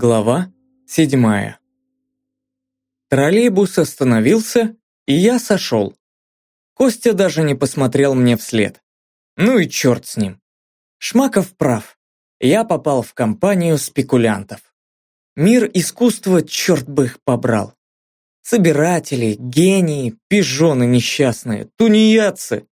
Глава седьмая. Троллейбус остановился, и я сошел. Костя даже не посмотрел мне вслед. Ну и черт с ним. Шмаков прав. Я попал в компанию спекулянтов. Мир искусства, черт бы их побрал. Собиратели, гении, пижоны несчастные, тунеядцы.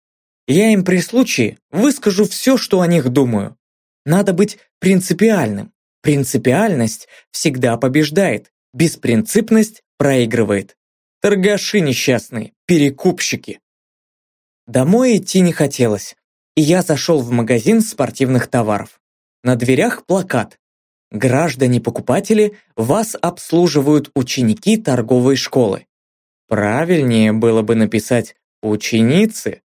Я им при случае выскажу все, что о них думаю. Надо быть принципиальным. Принципиальность всегда побеждает, беспринципность проигрывает. Торгаши несчастные, перекупщики. Домой идти не хотелось, и я зашел в магазин спортивных товаров. На дверях плакат. Граждане-покупатели, вас обслуживают ученики торговой школы. Правильнее было бы написать «ученицы».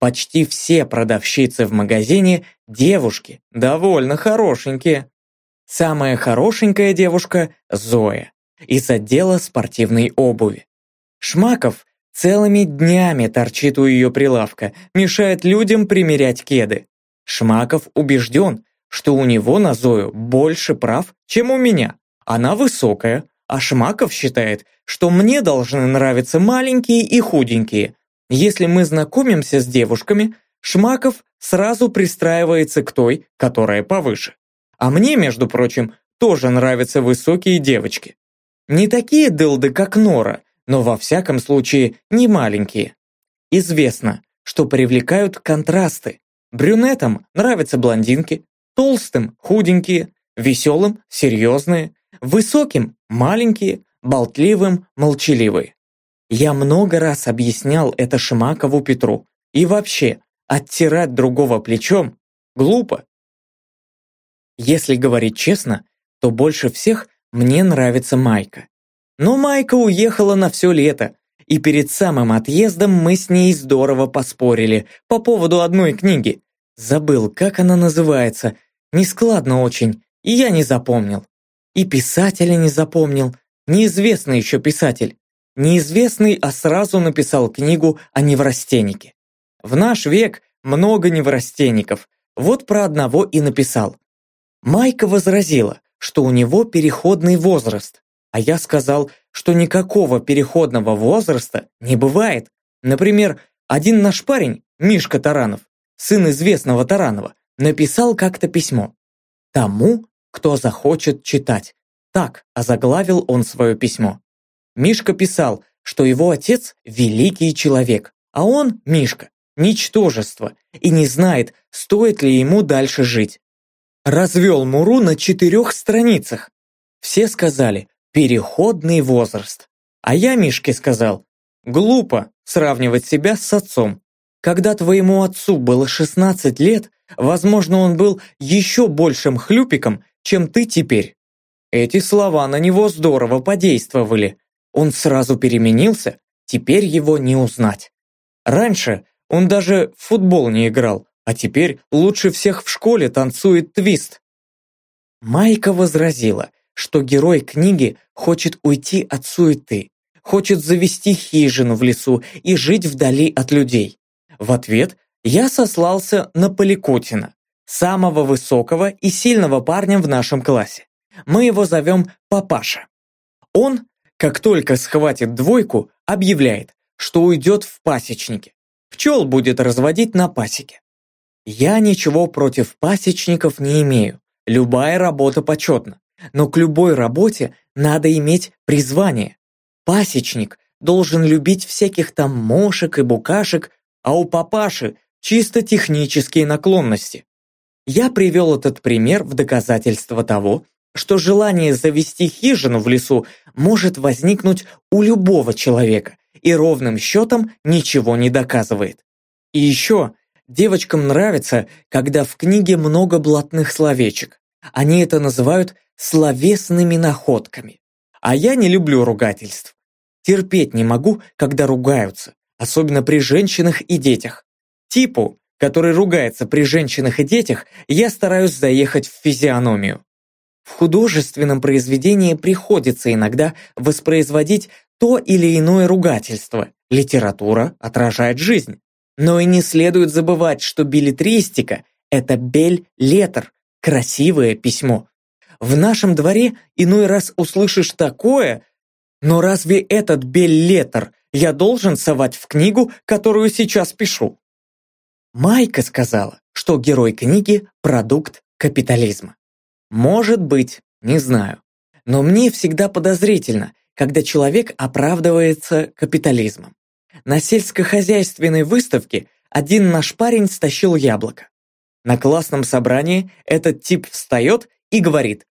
Почти все продавщицы в магазине – девушки, довольно хорошенькие. Самая хорошенькая девушка – Зоя, из отдела спортивной обуви. Шмаков целыми днями торчит у ее прилавка, мешает людям примерять кеды. Шмаков убежден, что у него на Зою больше прав, чем у меня. Она высокая, а Шмаков считает, что мне должны нравиться маленькие и худенькие. Если мы знакомимся с девушками, Шмаков сразу пристраивается к той, которая повыше. А мне, между прочим, тоже нравятся высокие девочки. Не такие дылды, как Нора, но во всяком случае не маленькие. Известно, что привлекают контрасты. Брюнетам нравятся блондинки, толстым – худенькие, веселым – серьезные, высоким – маленькие, болтливым – молчаливые. Я много раз объяснял это Шимакову Петру. И вообще, оттирать другого плечом – глупо. Если говорить честно, то больше всех мне нравится Майка. Но Майка уехала на все лето, и перед самым отъездом мы с ней здорово поспорили по поводу одной книги. Забыл, как она называется, нескладно очень, и я не запомнил. И писателя не запомнил, неизвестный еще писатель. Неизвестный, а сразу написал книгу о неврастеннике. В наш век много неврастенников, вот про одного и написал. Майка возразила, что у него переходный возраст, а я сказал, что никакого переходного возраста не бывает. Например, один наш парень, Мишка Таранов, сын известного Таранова, написал как-то письмо. Тому, кто захочет читать. Так озаглавил он свое письмо. Мишка писал, что его отец – великий человек, а он, Мишка, ничтожество, и не знает, стоит ли ему дальше жить развел Муру на четырех страницах. Все сказали «переходный возраст». А я Мишке сказал «глупо сравнивать себя с отцом. Когда твоему отцу было 16 лет, возможно, он был еще большим хлюпиком, чем ты теперь». Эти слова на него здорово подействовали. Он сразу переменился, теперь его не узнать. Раньше он даже в футбол не играл, а теперь лучше всех в школе танцует твист. Майка возразила, что герой книги хочет уйти от суеты, хочет завести хижину в лесу и жить вдали от людей. В ответ я сослался на Поликотина, самого высокого и сильного парня в нашем классе. Мы его зовем Папаша. Он, как только схватит двойку, объявляет, что уйдет в пасечники. Пчел будет разводить на пасеке. Я ничего против пасечников не имею. Любая работа почетна. Но к любой работе надо иметь призвание. Пасечник должен любить всяких там мошек и букашек, а у папаши чисто технические наклонности. Я привел этот пример в доказательство того, что желание завести хижину в лесу может возникнуть у любого человека и ровным счетом ничего не доказывает. И еще Девочкам нравится, когда в книге много блатных словечек. Они это называют словесными находками. А я не люблю ругательств. Терпеть не могу, когда ругаются, особенно при женщинах и детях. Типу, который ругается при женщинах и детях, я стараюсь заехать в физиономию. В художественном произведении приходится иногда воспроизводить то или иное ругательство. Литература отражает жизнь. Но и не следует забывать, что билетристика – это бель-летер, красивое письмо. В нашем дворе иной раз услышишь такое, но разве этот беллетер я должен совать в книгу, которую сейчас пишу? Майка сказала, что герой книги – продукт капитализма. Может быть, не знаю. Но мне всегда подозрительно, когда человек оправдывается капитализмом. На сельскохозяйственной выставке один наш парень стащил яблоко. На классном собрании этот тип встает и говорит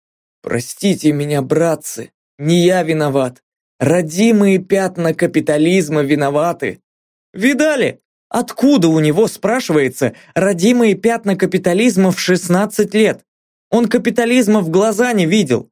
«Простите меня, братцы, не я виноват. Родимые пятна капитализма виноваты». Видали? Откуда у него, спрашивается, родимые пятна капитализма в 16 лет? Он капитализма в глаза не видел.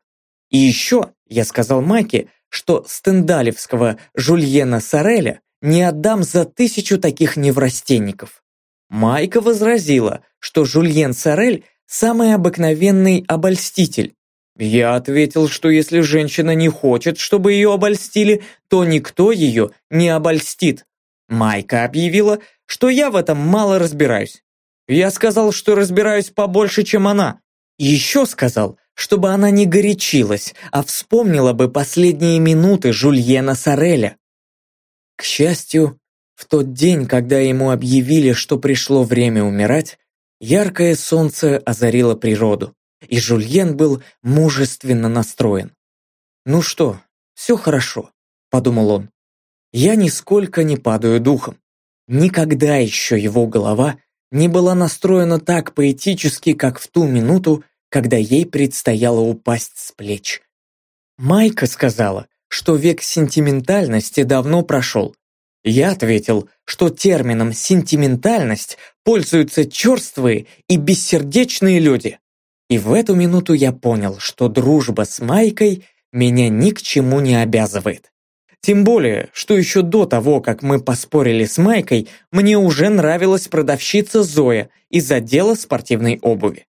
И еще я сказал Майке, что стендалевского Жульена Сареля не отдам за тысячу таких неврастенников. Майка возразила, что Жульен Сорель – самый обыкновенный обольститель. Я ответил, что если женщина не хочет, чтобы ее обольстили, то никто ее не обольстит. Майка объявила, что я в этом мало разбираюсь. Я сказал, что разбираюсь побольше, чем она. Еще сказал, чтобы она не горячилась, а вспомнила бы последние минуты Жульена Сореля. К счастью, в тот день, когда ему объявили, что пришло время умирать, яркое солнце озарило природу, и Жульен был мужественно настроен. «Ну что, все хорошо», — подумал он. «Я нисколько не падаю духом. Никогда еще его голова не была настроена так поэтически, как в ту минуту, когда ей предстояло упасть с плеч. Майка сказала, что век сентиментальности давно прошел, я ответил, что термином «сентиментальность» пользуются черствые и бессердечные люди. И в эту минуту я понял, что дружба с Майкой меня ни к чему не обязывает. Тем более, что еще до того, как мы поспорили с Майкой, мне уже нравилась продавщица Зоя из отдела спортивной обуви.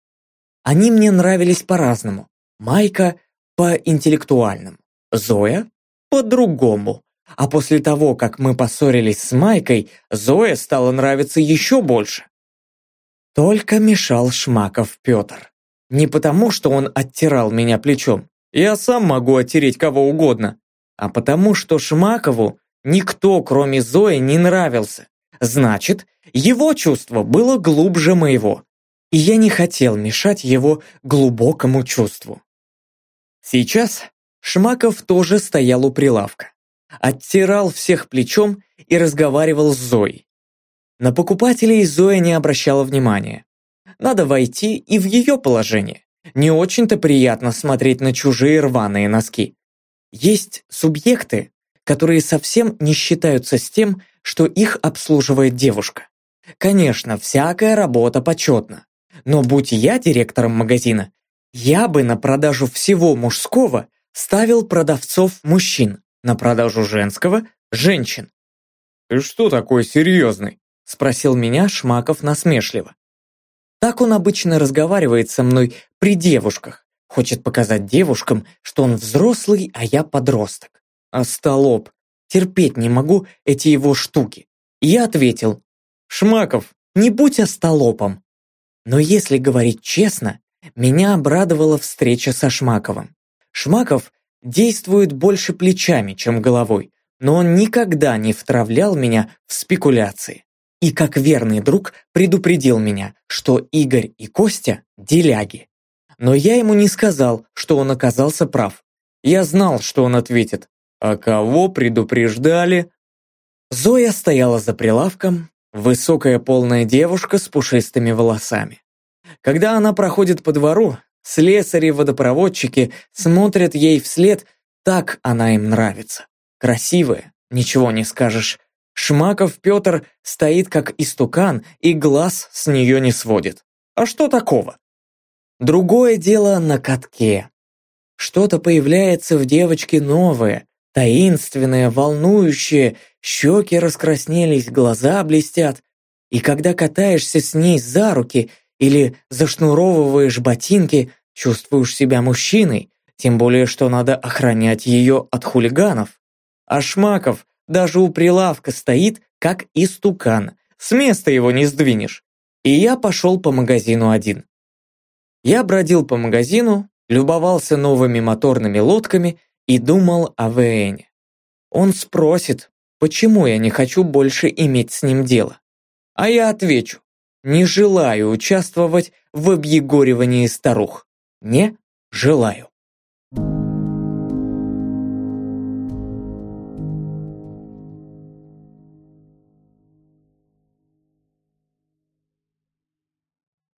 Они мне нравились по-разному. Майка – по-интеллектуальному, Зоя – по-другому. А после того, как мы поссорились с Майкой, Зоя стала нравиться еще больше. Только мешал Шмаков Петр. Не потому, что он оттирал меня плечом. Я сам могу оттереть кого угодно. А потому, что Шмакову никто, кроме Зои, не нравился. Значит, его чувство было глубже моего. И я не хотел мешать его глубокому чувству. Сейчас Шмаков тоже стоял у прилавка оттирал всех плечом и разговаривал с Зоей. На покупателей Зоя не обращала внимания. Надо войти и в ее положение. Не очень-то приятно смотреть на чужие рваные носки. Есть субъекты, которые совсем не считаются с тем, что их обслуживает девушка. Конечно, всякая работа почетна. Но будь я директором магазина, я бы на продажу всего мужского ставил продавцов мужчин на продажу женского – женщин. «Ты что такой серьезный?» – спросил меня Шмаков насмешливо. Так он обычно разговаривает со мной при девушках. Хочет показать девушкам, что он взрослый, а я подросток. Остолоп. Терпеть не могу эти его штуки. И я ответил, «Шмаков, не будь остолопом». Но если говорить честно, меня обрадовала встреча со Шмаковым. Шмаков действует больше плечами, чем головой, но он никогда не втравлял меня в спекуляции. И как верный друг предупредил меня, что Игорь и Костя – деляги. Но я ему не сказал, что он оказался прав. Я знал, что он ответит. А кого предупреждали? Зоя стояла за прилавком, высокая полная девушка с пушистыми волосами. Когда она проходит по двору, Слесари-водопроводчики смотрят ей вслед, так она им нравится. Красивая, ничего не скажешь. Шмаков Петр стоит как истукан и глаз с нее не сводит. А что такого? Другое дело на катке. Что-то появляется в девочке новое, таинственное, волнующее, щеки раскраснелись, глаза блестят. И когда катаешься с ней за руки – или зашнуровываешь ботинки, чувствуешь себя мужчиной, тем более, что надо охранять ее от хулиганов. А Шмаков даже у прилавка стоит, как истукан, с места его не сдвинешь. И я пошел по магазину один. Я бродил по магазину, любовался новыми моторными лодками и думал о ВНе. Он спросит, почему я не хочу больше иметь с ним дело. А я отвечу, не желаю участвовать в объегоривании старух. Не желаю.